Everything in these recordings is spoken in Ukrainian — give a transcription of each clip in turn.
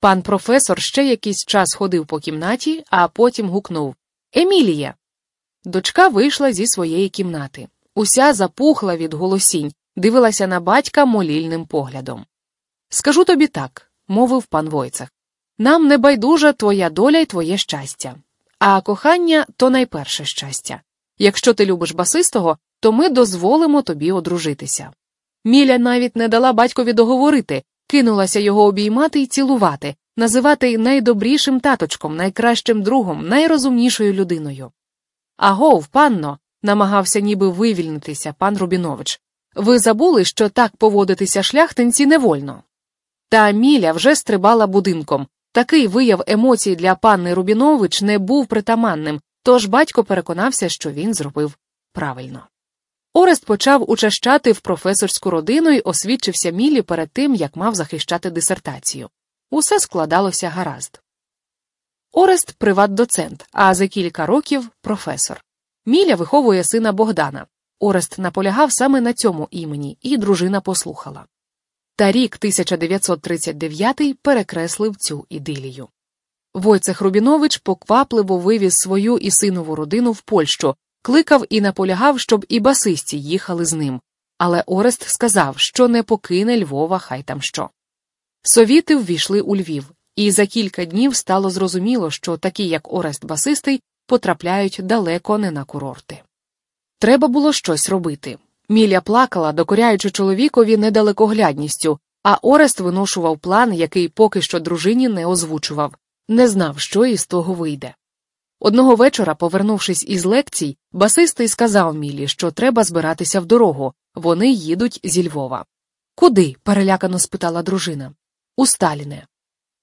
Пан професор ще якийсь час ходив по кімнаті, а потім гукнув Емілія. Дочка вийшла зі своєї кімнати. Уся запухла від голосінь, дивилася на батька молільним поглядом. Скажу тобі так, мовив пан Войцех. Нам не байдужа твоя доля й твоє щастя. А кохання то найперше щастя. Якщо ти любиш басистого, то ми дозволимо тобі одружитися. Міля навіть не дала батькові договорити, кинулася його обіймати і цілувати, називати найдобрішим таточком, найкращим другом, найрозумнішою людиною. Агов, панно, намагався ніби вивільнитися пан Рубінович. Ви забули, що так поводитися шляхтинці не вольно. Та Міля вже стрибала будинком. Такий вияв емоцій для панни Рубінович не був притаманним, тож батько переконався, що він зробив правильно. Орест почав учащати в професорську родину і освідчився Мілі перед тим, як мав захищати дисертацію. Усе складалося гаразд. Орест приват-доцент, а за кілька років професор. Міля виховує сина Богдана. Орест наполягав саме на цьому імені, і дружина послухала. Та рік 1939 перекреслив цю ідилію. Войцех Рубінович поквапливо вивіз свою і синову родину в Польщу, кликав і наполягав, щоб і басисті їхали з ним. Але Орест сказав, що не покине Львова, хай там що. Совіти ввійшли у Львів, і за кілька днів стало зрозуміло, що такі, як Орест Басистий, потрапляють далеко не на курорти. Треба було щось робити. Міля плакала, докоряючи чоловікові недалекоглядністю, а Орест виношував план, який поки що дружині не озвучував, не знав, що із того вийде. Одного вечора, повернувшись із лекцій, басистий сказав Мілі, що треба збиратися в дорогу, вони їдуть зі Львова. Куди? перелякано спитала дружина. У Сталіне.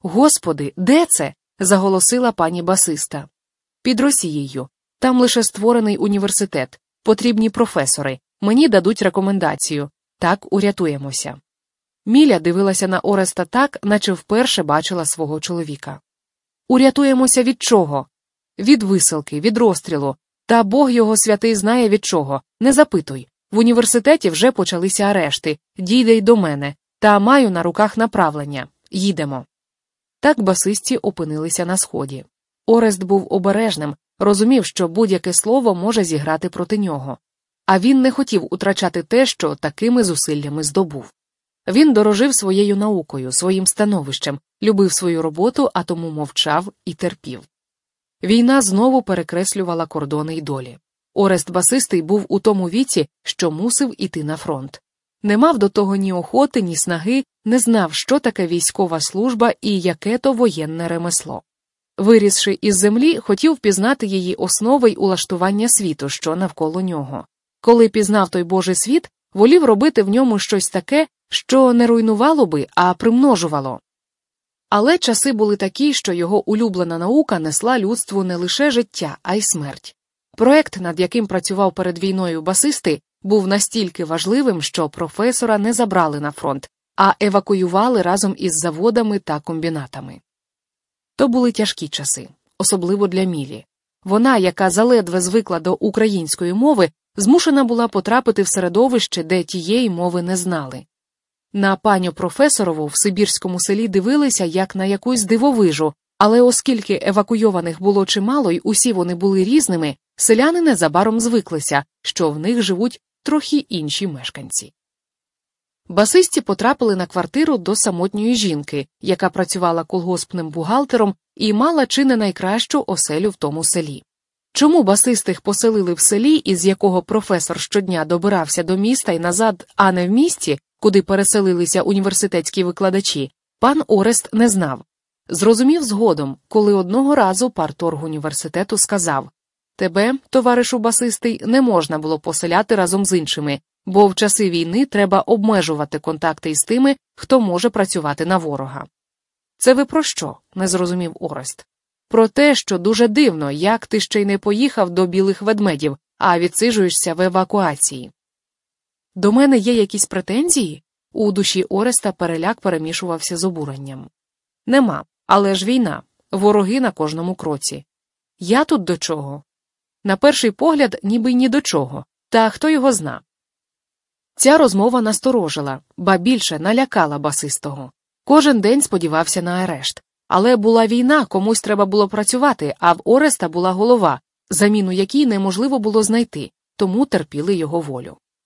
Господи, де це? заголосила пані басиста. Під Росією. Там лише створений університет, потрібні професори, мені дадуть рекомендацію так урятуємося. Міля дивилася на Ореста так, наче вперше бачила свого чоловіка. Урятуємося від чого? Від висилки, від розстрілу. Та Бог його святий знає від чого. Не запитуй. В університеті вже почалися арешти, дійде й до мене, та маю на руках направлення. Їдемо. Так басисті опинилися на сході. Орест був обережним, розумів, що будь-яке слово може зіграти проти нього, а він не хотів утрачати те, що такими зусиллями здобув. Він дорожив своєю наукою, своїм становищем, любив свою роботу, а тому мовчав і терпів. Війна знову перекреслювала кордони й долі. Орест Басистий був у тому віці, що мусив іти на фронт. Не мав до того ні охоти, ні снаги, не знав, що таке військова служба і яке то воєнне ремесло. Вирісши із землі, хотів пізнати її основи й улаштування світу, що навколо нього. Коли пізнав той Божий світ, волів робити в ньому щось таке, що не руйнувало би, а примножувало. Але часи були такі, що його улюблена наука несла людству не лише життя, а й смерть. Проект, над яким працював перед війною басисти, був настільки важливим, що професора не забрали на фронт, а евакуювали разом із заводами та комбінатами. То були тяжкі часи, особливо для Мілі. Вона, яка заледве звикла до української мови, змушена була потрапити в середовище, де тієї мови не знали. На паню професорову в Сибірському селі дивилися як на якусь дивовижу, але оскільки евакуйованих було чимало й усі вони були різними, селяни незабаром звиклися, що в них живуть трохи інші мешканці. Басисті потрапили на квартиру до самотньої жінки, яка працювала колгоспним бухгалтером і мала чи не найкращу оселю в тому селі. Чому басистих поселили в селі, із якого професор щодня добирався до міста і назад, а не в місті, куди переселилися університетські викладачі, пан Орест не знав. Зрозумів згодом, коли одного разу парторг університету сказав Тебе, товаришу басистий, не можна було поселяти разом з іншими, бо в часи війни треба обмежувати контакти із тими, хто може працювати на ворога. Це ви про що? не зрозумів Орест. Про те, що дуже дивно, як ти ще й не поїхав до білих ведмедів, а відсиджуєшся в евакуації. До мене є якісь претензії? У душі Ореста переляк перемішувався з обуренням. Нема, але ж війна, вороги на кожному кроці. Я тут до чого? На перший погляд, ніби ні до чого, та хто його зна. Ця розмова насторожила, ба більше налякала басистого. Кожен день сподівався на арешт, Але була війна, комусь треба було працювати, а в Ореста була голова, заміну якій неможливо було знайти, тому терпіли його волю.